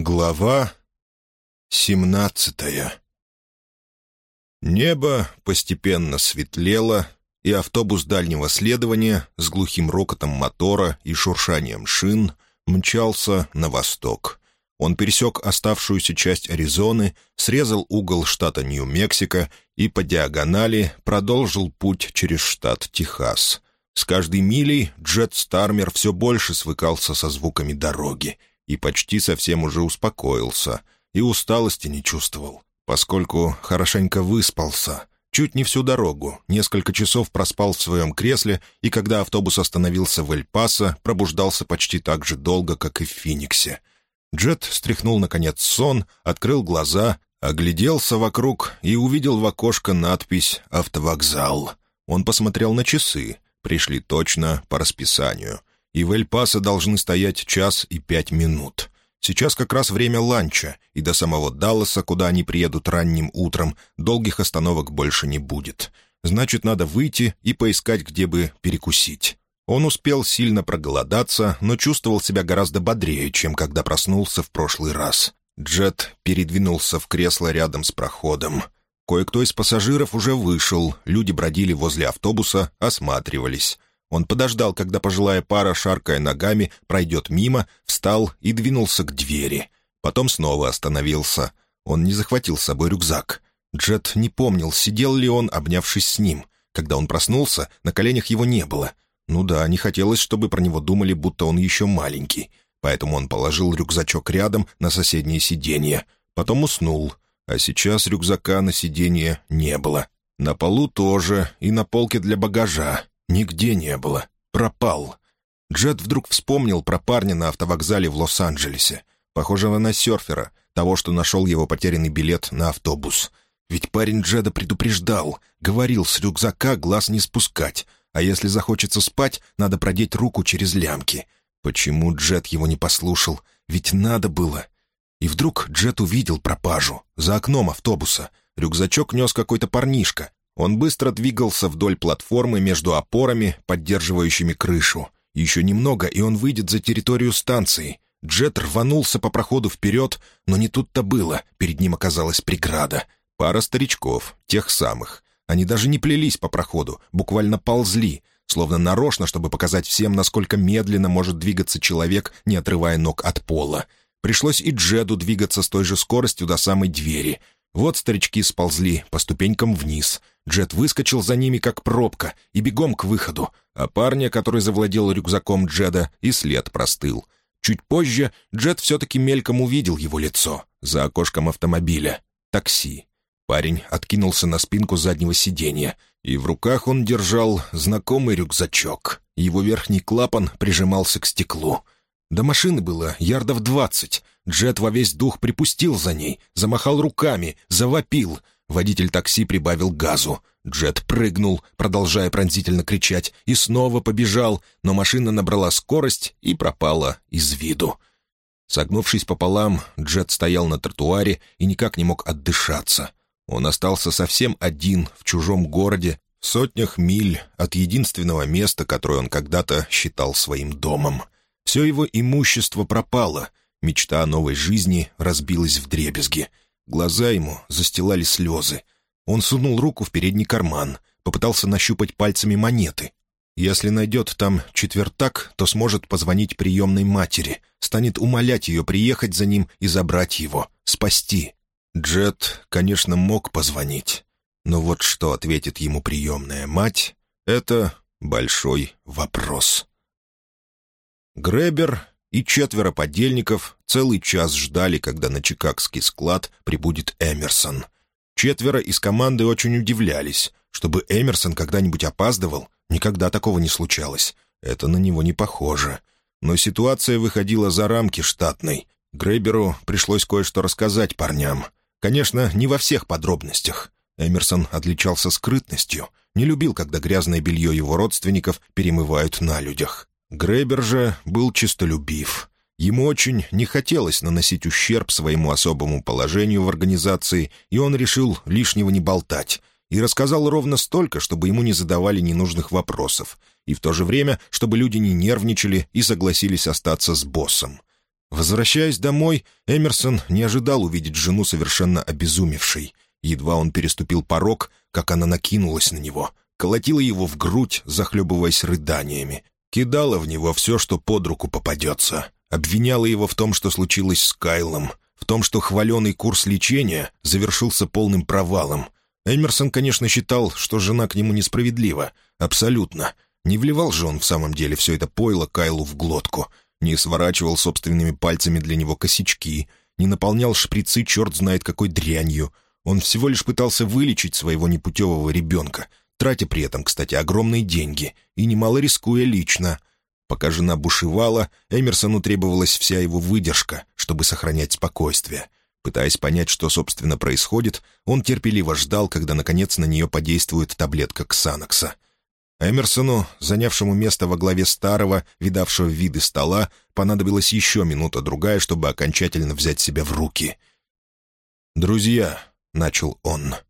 Глава семнадцатая Небо постепенно светлело, и автобус дальнего следования с глухим рокотом мотора и шуршанием шин мчался на восток. Он пересек оставшуюся часть Аризоны, срезал угол штата Нью-Мексико и по диагонали продолжил путь через штат Техас. С каждой милей Джет Стармер все больше свыкался со звуками дороги и почти совсем уже успокоился, и усталости не чувствовал, поскольку хорошенько выспался. Чуть не всю дорогу, несколько часов проспал в своем кресле, и когда автобус остановился в Эль-Пасо, пробуждался почти так же долго, как и в Финиксе. Джет стряхнул, наконец, сон, открыл глаза, огляделся вокруг и увидел в окошко надпись «Автовокзал». Он посмотрел на часы. Пришли точно по расписанию и в Эль-Пасо должны стоять час и пять минут. Сейчас как раз время ланча, и до самого Далласа, куда они приедут ранним утром, долгих остановок больше не будет. Значит, надо выйти и поискать, где бы перекусить. Он успел сильно проголодаться, но чувствовал себя гораздо бодрее, чем когда проснулся в прошлый раз. Джет передвинулся в кресло рядом с проходом. Кое-кто из пассажиров уже вышел, люди бродили возле автобуса, осматривались. Он подождал, когда пожилая пара, шаркая ногами, пройдет мимо, встал и двинулся к двери. Потом снова остановился. Он не захватил с собой рюкзак. Джет не помнил, сидел ли он, обнявшись с ним. Когда он проснулся, на коленях его не было. Ну да, не хотелось, чтобы про него думали, будто он еще маленький. Поэтому он положил рюкзачок рядом на соседнее сиденье. Потом уснул. А сейчас рюкзака на сиденье не было. На полу тоже, и на полке для багажа. Нигде не было. Пропал. Джет вдруг вспомнил про парня на автовокзале в Лос-Анджелесе, похожего на серфера, того, что нашел его потерянный билет на автобус. Ведь парень Джеда предупреждал, говорил с рюкзака глаз не спускать, а если захочется спать, надо продеть руку через лямки. Почему Джет его не послушал? Ведь надо было. И вдруг Джет увидел пропажу за окном автобуса. Рюкзачок нес какой-то парнишка, он быстро двигался вдоль платформы между опорами, поддерживающими крышу. Еще немного, и он выйдет за территорию станции. Джет рванулся по проходу вперед, но не тут-то было. Перед ним оказалась преграда. Пара старичков, тех самых. Они даже не плелись по проходу, буквально ползли, словно нарочно, чтобы показать всем, насколько медленно может двигаться человек, не отрывая ног от пола. Пришлось и Джеду двигаться с той же скоростью до самой двери. Вот старички сползли по ступенькам вниз — Джет выскочил за ними, как пробка, и бегом к выходу, а парня, который завладел рюкзаком Джеда, и след простыл. Чуть позже Джет все-таки мельком увидел его лицо за окошком автомобиля. Такси. Парень откинулся на спинку заднего сиденья, и в руках он держал знакомый рюкзачок. Его верхний клапан прижимался к стеклу. До машины было ярдов двадцать. Джет во весь дух припустил за ней, замахал руками, завопил — Водитель такси прибавил газу. Джет прыгнул, продолжая пронзительно кричать, и снова побежал, но машина набрала скорость и пропала из виду. Согнувшись пополам, Джет стоял на тротуаре и никак не мог отдышаться. Он остался совсем один в чужом городе, в сотнях миль от единственного места, которое он когда-то считал своим домом. Все его имущество пропало, мечта о новой жизни разбилась в дребезги — Глаза ему застилали слезы. Он сунул руку в передний карман, попытался нащупать пальцами монеты. Если найдет там четвертак, то сможет позвонить приемной матери, станет умолять ее приехать за ним и забрать его, спасти. Джет, конечно, мог позвонить, но вот что ответит ему приемная мать — это большой вопрос. Гребер и четверо подельников целый час ждали, когда на чикагский склад прибудет Эмерсон. Четверо из команды очень удивлялись. Чтобы Эмерсон когда-нибудь опаздывал, никогда такого не случалось. Это на него не похоже. Но ситуация выходила за рамки штатной. Грейберу пришлось кое-что рассказать парням. Конечно, не во всех подробностях. Эмерсон отличался скрытностью, не любил, когда грязное белье его родственников перемывают на людях. Гребер же был честолюбив. Ему очень не хотелось наносить ущерб своему особому положению в организации, и он решил лишнего не болтать. И рассказал ровно столько, чтобы ему не задавали ненужных вопросов, и в то же время, чтобы люди не нервничали и согласились остаться с боссом. Возвращаясь домой, Эмерсон не ожидал увидеть жену совершенно обезумевшей. Едва он переступил порог, как она накинулась на него, колотила его в грудь, захлебываясь рыданиями, кидала в него все, что под руку попадется, обвиняла его в том, что случилось с Кайлом, в том, что хваленый курс лечения завершился полным провалом. Эмерсон, конечно, считал, что жена к нему несправедлива. Абсолютно. Не вливал же он в самом деле все это пойло Кайлу в глотку, не сворачивал собственными пальцами для него косячки, не наполнял шприцы черт знает какой дрянью. Он всего лишь пытался вылечить своего непутевого ребенка, тратя при этом, кстати, огромные деньги и немало рискуя лично. Пока жена бушевала, Эмерсону требовалась вся его выдержка, чтобы сохранять спокойствие. Пытаясь понять, что, собственно, происходит, он терпеливо ждал, когда, наконец, на нее подействует таблетка Ксанокса. Эмерсону, занявшему место во главе старого, видавшего виды стола, понадобилась еще минута-другая, чтобы окончательно взять себя в руки. «Друзья», — начал он, —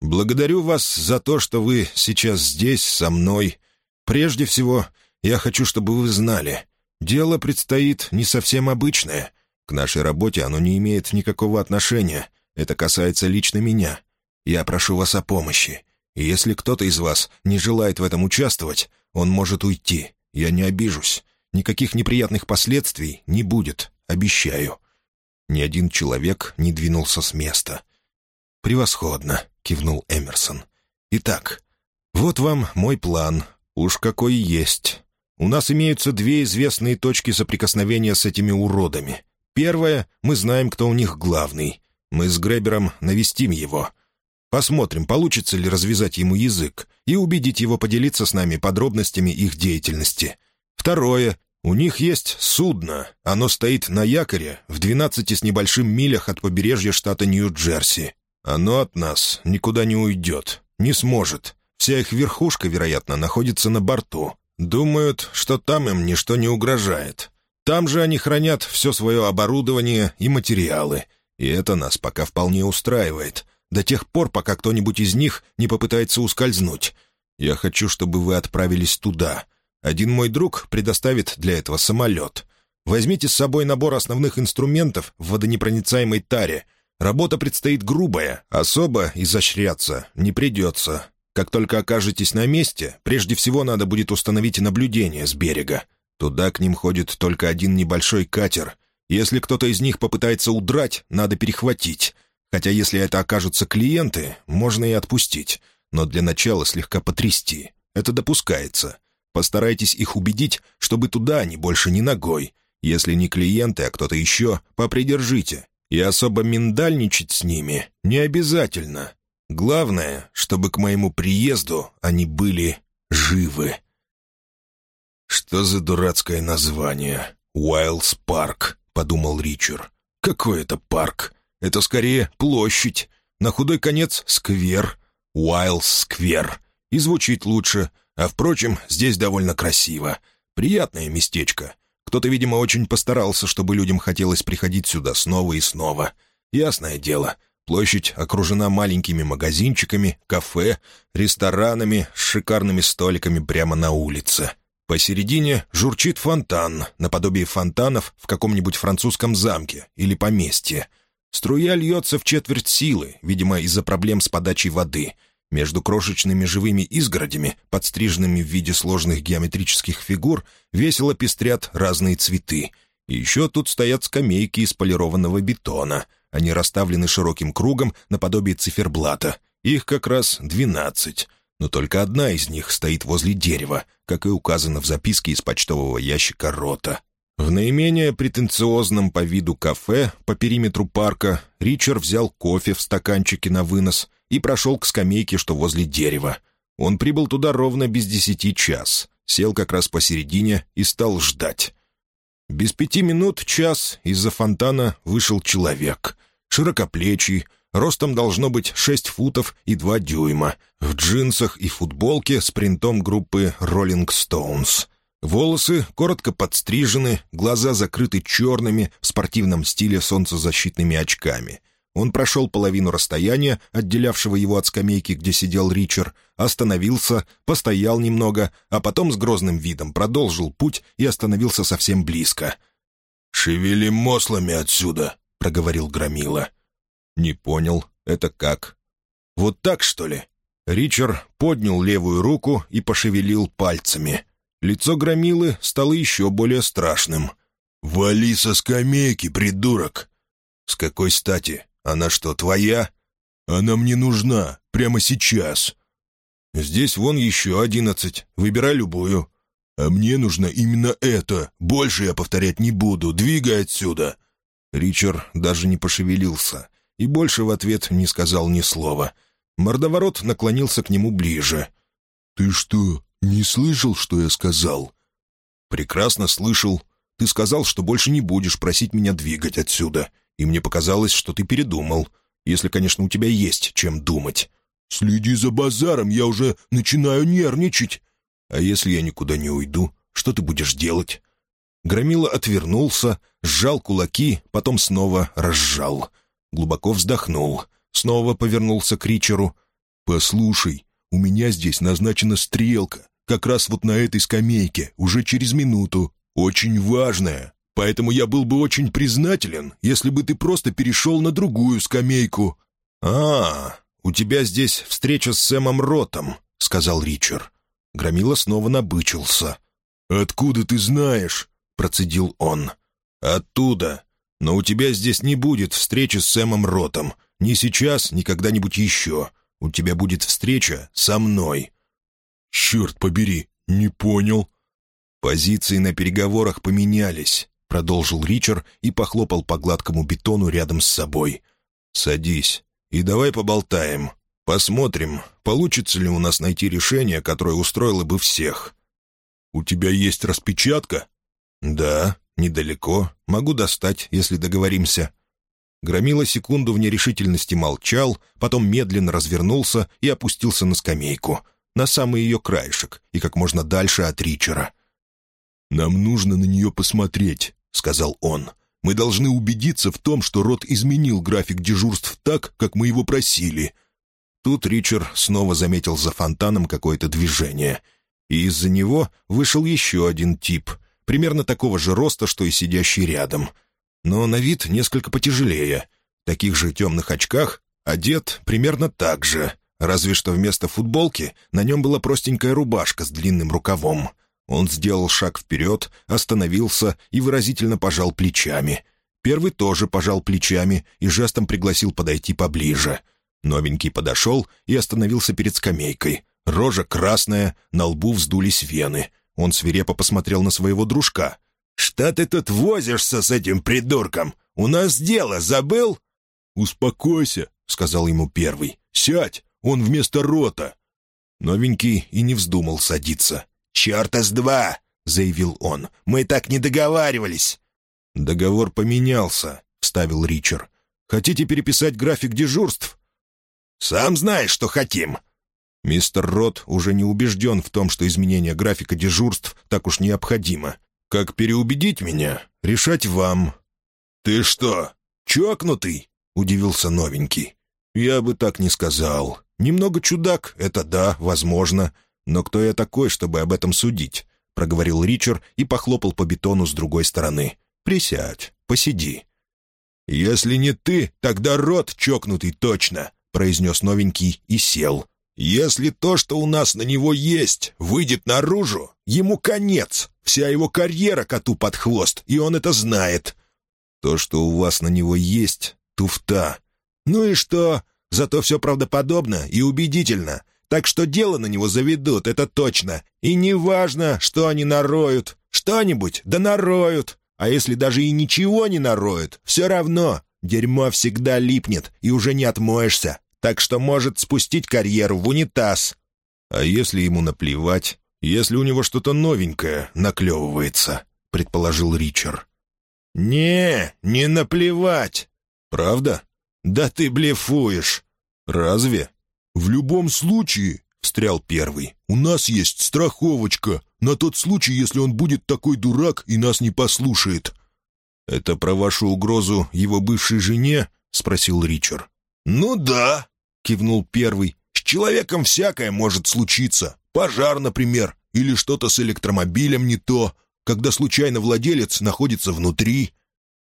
«благодарю вас за то, что вы сейчас здесь, со мной. Прежде всего, я хочу, чтобы вы знали, дело предстоит не совсем обычное. К нашей работе оно не имеет никакого отношения. Это касается лично меня. Я прошу вас о помощи. И если кто-то из вас не желает в этом участвовать, он может уйти. Я не обижусь. Никаких неприятных последствий не будет, обещаю». Ни один человек не двинулся с места. «Превосходно», — кивнул Эмерсон. «Итак, вот вам мой план. Уж какой есть. У нас имеются две известные точки соприкосновения с этими уродами. Первая — мы знаем, кто у них главный. Мы с Гребером навестим его. Посмотрим, получится ли развязать ему язык и убедить его поделиться с нами подробностями их деятельности. Второе — у них есть судно. Оно стоит на якоре в 12 с небольшим милях от побережья штата Нью-Джерси. Оно от нас никуда не уйдет, не сможет. Вся их верхушка, вероятно, находится на борту. Думают, что там им ничто не угрожает. Там же они хранят все свое оборудование и материалы. И это нас пока вполне устраивает. До тех пор, пока кто-нибудь из них не попытается ускользнуть. Я хочу, чтобы вы отправились туда. Один мой друг предоставит для этого самолет. Возьмите с собой набор основных инструментов в водонепроницаемой таре. Работа предстоит грубая, особо изощряться не придется. Как только окажетесь на месте, прежде всего надо будет установить наблюдение с берега. Туда к ним ходит только один небольшой катер. Если кто-то из них попытается удрать, надо перехватить. Хотя если это окажутся клиенты, можно и отпустить. Но для начала слегка потрясти. Это допускается. Постарайтесь их убедить, чтобы туда они больше не ногой. Если не клиенты, а кто-то еще, попридержите. И особо миндальничать с ними не обязательно. Главное, чтобы к моему приезду они были живы. «Что за дурацкое название? Уайлдс Парк», — подумал Ричард. «Какой это парк? Это скорее площадь. На худой конец — сквер. Уайлдс Сквер. И звучит лучше. А, впрочем, здесь довольно красиво. Приятное местечко. Кто-то, видимо, очень постарался, чтобы людям хотелось приходить сюда снова и снова. Ясное дело — Площадь окружена маленькими магазинчиками, кафе, ресторанами с шикарными столиками прямо на улице. Посередине журчит фонтан, наподобие фонтанов в каком-нибудь французском замке или поместье. Струя льется в четверть силы, видимо, из-за проблем с подачей воды. Между крошечными живыми изгородями, подстриженными в виде сложных геометрических фигур, весело пестрят разные цветы. И еще тут стоят скамейки из полированного бетона — они расставлены широким кругом наподобие циферблата. Их как раз двенадцать. Но только одна из них стоит возле дерева, как и указано в записке из почтового ящика рота. В наименее претенциозном по виду кафе по периметру парка Ричард взял кофе в стаканчике на вынос и прошел к скамейке, что возле дерева. Он прибыл туда ровно без десяти час, сел как раз посередине и стал ждать. Без пяти минут час из-за фонтана вышел человек. Широкоплечий, ростом должно быть шесть футов и два дюйма, в джинсах и футболке с принтом группы «Rolling Stones». Волосы коротко подстрижены, глаза закрыты черными, в спортивном стиле солнцезащитными очками. Он прошел половину расстояния, отделявшего его от скамейки, где сидел Ричард, остановился, постоял немного, а потом с грозным видом продолжил путь и остановился совсем близко. «Шевели мослами отсюда», — проговорил Громила. «Не понял, это как?» «Вот так, что ли?» Ричард поднял левую руку и пошевелил пальцами. Лицо Громилы стало еще более страшным. «Вали со скамейки, придурок!» «С какой стати? Она что, твоя?» «Она мне нужна, прямо сейчас». «Здесь вон еще одиннадцать. Выбирай любую». «А мне нужно именно это. Больше я повторять не буду. Двигай отсюда». Ричард даже не пошевелился и больше в ответ не сказал ни слова. Мордоворот наклонился к нему ближе. «Ты что, не слышал, что я сказал?» «Прекрасно слышал. Ты сказал, что больше не будешь просить меня двигать отсюда, и мне показалось, что ты передумал, если, конечно, у тебя есть чем думать». «Следи за базаром, я уже начинаю нервничать». «А если я никуда не уйду, что ты будешь делать?» Громила отвернулся, сжал кулаки, потом снова разжал. Глубоко вздохнул, снова повернулся к Ричеру. «Послушай, у меня здесь назначена стрелка, как раз вот на этой скамейке, уже через минуту. Очень важная. Поэтому я был бы очень признателен, если бы ты просто перешел на другую скамейку». «А, у тебя здесь встреча с Сэмом Ротом», — сказал Ричард. Громила снова набычился. «Откуда ты знаешь?» — процедил он. «Оттуда. Но у тебя здесь не будет встречи с Сэмом Ротом. Ни сейчас, ни когда-нибудь еще. У тебя будет встреча со мной». «Черт побери, не понял». «Позиции на переговорах поменялись», — продолжил Ричард и похлопал по гладкому бетону рядом с собой. «Садись и давай поболтаем. Посмотрим, получится ли у нас найти решение, которое устроило бы всех». «У тебя есть распечатка?» «Да, недалеко. Могу достать, если договоримся». Громила секунду в нерешительности молчал, потом медленно развернулся и опустился на скамейку, на самый ее краешек и как можно дальше от Ричера. «Нам нужно на нее посмотреть», — сказал он. «Мы должны убедиться в том, что Рот изменил график дежурств так, как мы его просили». Тут Ричард снова заметил за фонтаном какое-то движение, и из-за него вышел еще один тип, примерно такого же роста, что и сидящий рядом, но на вид несколько потяжелее. В таких же темных очках одет примерно так же, разве что вместо футболки на нем была простенькая рубашка с длинным рукавом. Он сделал шаг вперед, остановился и выразительно пожал плечами. Первый тоже пожал плечами и жестом пригласил подойти поближе. Новенький подошел и остановился перед скамейкой. Рожа красная, на лбу вздулись вены. Он свирепо посмотрел на своего дружка. «Что ты тут возишься с этим придурком? У нас дело, забыл?» «Успокойся», — сказал ему первый. «Сядь, он вместо рота». Новенький и не вздумал садиться. «Черта с два!» — заявил он. «Мы так не договаривались!» «Договор поменялся», — вставил Ричард. «Хотите переписать график дежурств?» «Сам знаешь, что хотим!» Мистер Рот уже не убежден в том, что изменение графика дежурств так уж необходимо. Как переубедить меня, решать вам. «Ты что, чокнутый?» — удивился новенький. «Я бы так не сказал. Немного чудак, это да, возможно. «Но кто я такой, чтобы об этом судить?» — проговорил Ричард и похлопал по бетону с другой стороны. «Присядь, посиди». «Если не ты, тогда рот чокнутый точно», — произнес новенький и сел. «Если то, что у нас на него есть, выйдет наружу, ему конец. Вся его карьера коту под хвост, и он это знает». «То, что у вас на него есть, туфта». «Ну и что? Зато все правдоподобно и убедительно. Так что дело на него заведут, это точно. И не важно, что они нароют. Что-нибудь, да нароют. А если даже и ничего не нароют, все равно. Дерьмо всегда липнет, и уже не отмоешься. Так что может спустить карьеру в унитаз. А если ему наплевать? Если у него что-то новенькое наклевывается, предположил Ричард. «Не, не наплевать». «Правда? Да ты блефуешь». «Разве?» «В любом случае», — встрял первый, — «у нас есть страховочка на тот случай, если он будет такой дурак и нас не послушает». «Это про вашу угрозу его бывшей жене?» — спросил Ричард. «Ну да», — кивнул первый. «С человеком всякое может случиться. Пожар, например, или что-то с электромобилем не то, когда случайно владелец находится внутри».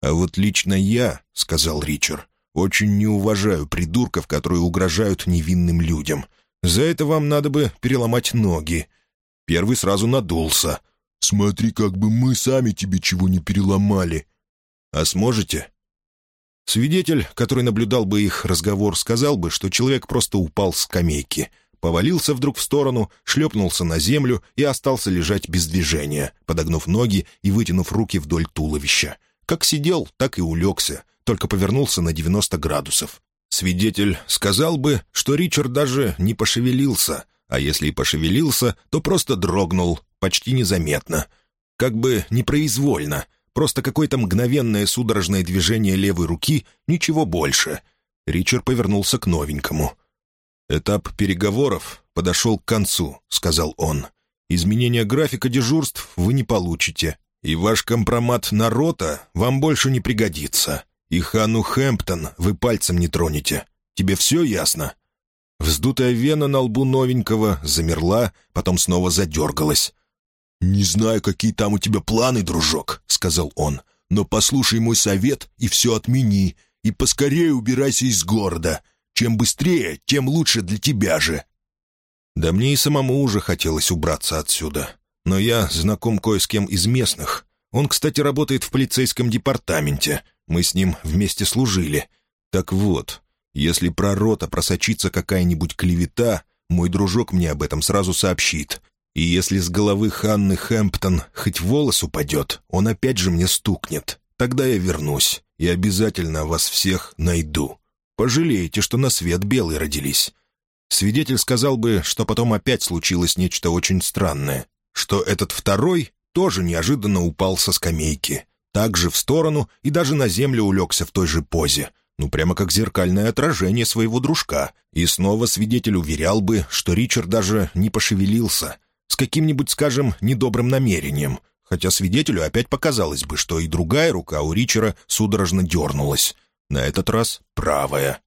«А вот лично я, — сказал Ричард, — очень не уважаю придурков, которые угрожают невинным людям. За это вам надо бы переломать ноги». Первый сразу надулся. «Смотри, как бы мы сами тебе чего не переломали». «А сможете?» Свидетель, который наблюдал бы их разговор, сказал бы, что человек просто упал с скамейки, повалился вдруг в сторону, шлепнулся на землю и остался лежать без движения, подогнув ноги и вытянув руки вдоль туловища. Как сидел, так и улегся, только повернулся на 90 градусов. Свидетель сказал бы, что Ричард даже не пошевелился, а если и пошевелился, то просто дрогнул, почти незаметно. Как бы непроизвольно, просто какое-то мгновенное судорожное движение левой руки, ничего больше. Ричард повернулся к новенькому. «Этап переговоров подошел к концу», — сказал он. «Изменения графика дежурств вы не получите, и ваш компромат на рота вам больше не пригодится. И Хану Хэмптон вы пальцем не тронете. Тебе все ясно?» Вздутая вена на лбу новенького замерла, потом снова задергалась. «Не знаю, какие там у тебя планы, дружок», — сказал он, «но послушай мой совет и все отмени, и поскорее убирайся из города. Чем быстрее, тем лучше для тебя же». Да мне и самому уже хотелось убраться отсюда. Но я знаком кое с кем из местных. Он, кстати, работает в полицейском департаменте. Мы с ним вместе служили. Так вот, если про рота просочится какая-нибудь клевета, мой дружок мне об этом сразу сообщит. И если с головы Ханны Хэмптон хоть волос упадет, он опять же мне стукнет. Тогда я вернусь и обязательно вас всех найду. Пожалеете, что на свет белый родились. Свидетель сказал бы, что потом опять случилось нечто очень странное что этот второй тоже неожиданно упал со скамейки, также в сторону и даже на землю улегся в той же позе, ну прямо как зеркальное отражение своего дружка, и снова свидетель уверял бы, что Ричард даже не пошевелился, с каким-нибудь, скажем, недобрым намерением, хотя свидетелю опять показалось бы, что и другая рука у Ричера судорожно дернулась, на этот раз правая.